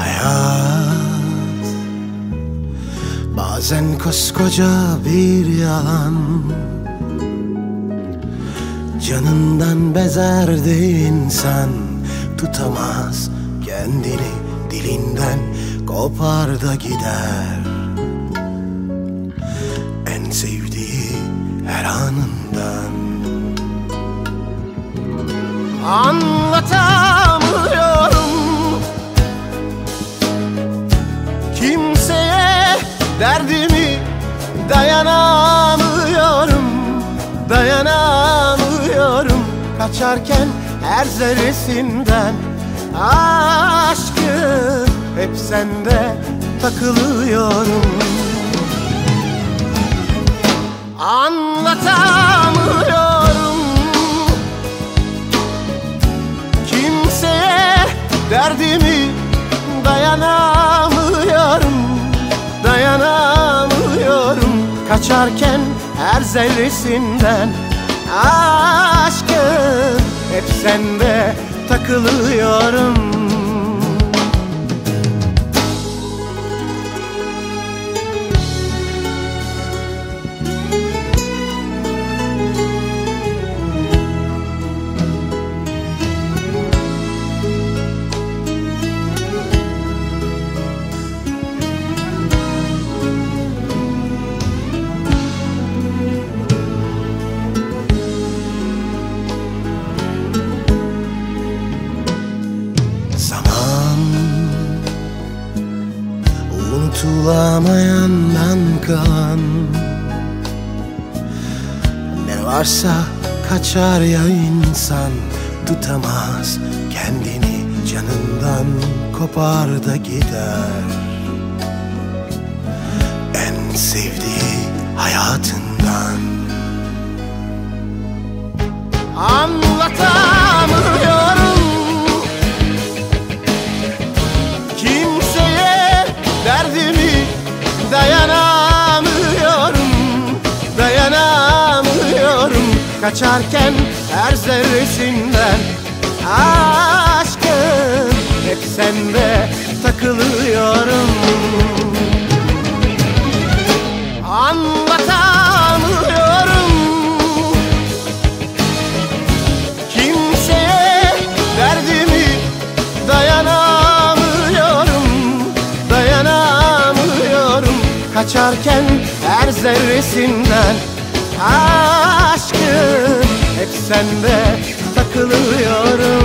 Hayat. Bazen koskoca bir yalan Canından bezerdi insan. Tutamaz kendini dilinden. Kopar da gider. En sevdiği her anından. Anlatan derdimi dayanamıyorum Dayanamıyorum. Kaçarken her zerresinden Aşkı hep sende takılıyorum. Anlatamıyorum. Kimseye derdimi dayanamıyorum Kaçarken her zerresinden Aşkın hep sende takılıyorum Unutulamayandan kalan Ne varsa kaçar ya insan Tutamaz kendini canından Kopar da gider. En sevdiği hayatından. Anlatamıyorum Kaçarken her zerresinden Aşkın hep sende takılıyorum. Anlatamıyorum Kimseye derdimi dayanamıyorum Dayanamıyorum. Kaçarken her zerresinden aşkım Hep sende takılıyorum.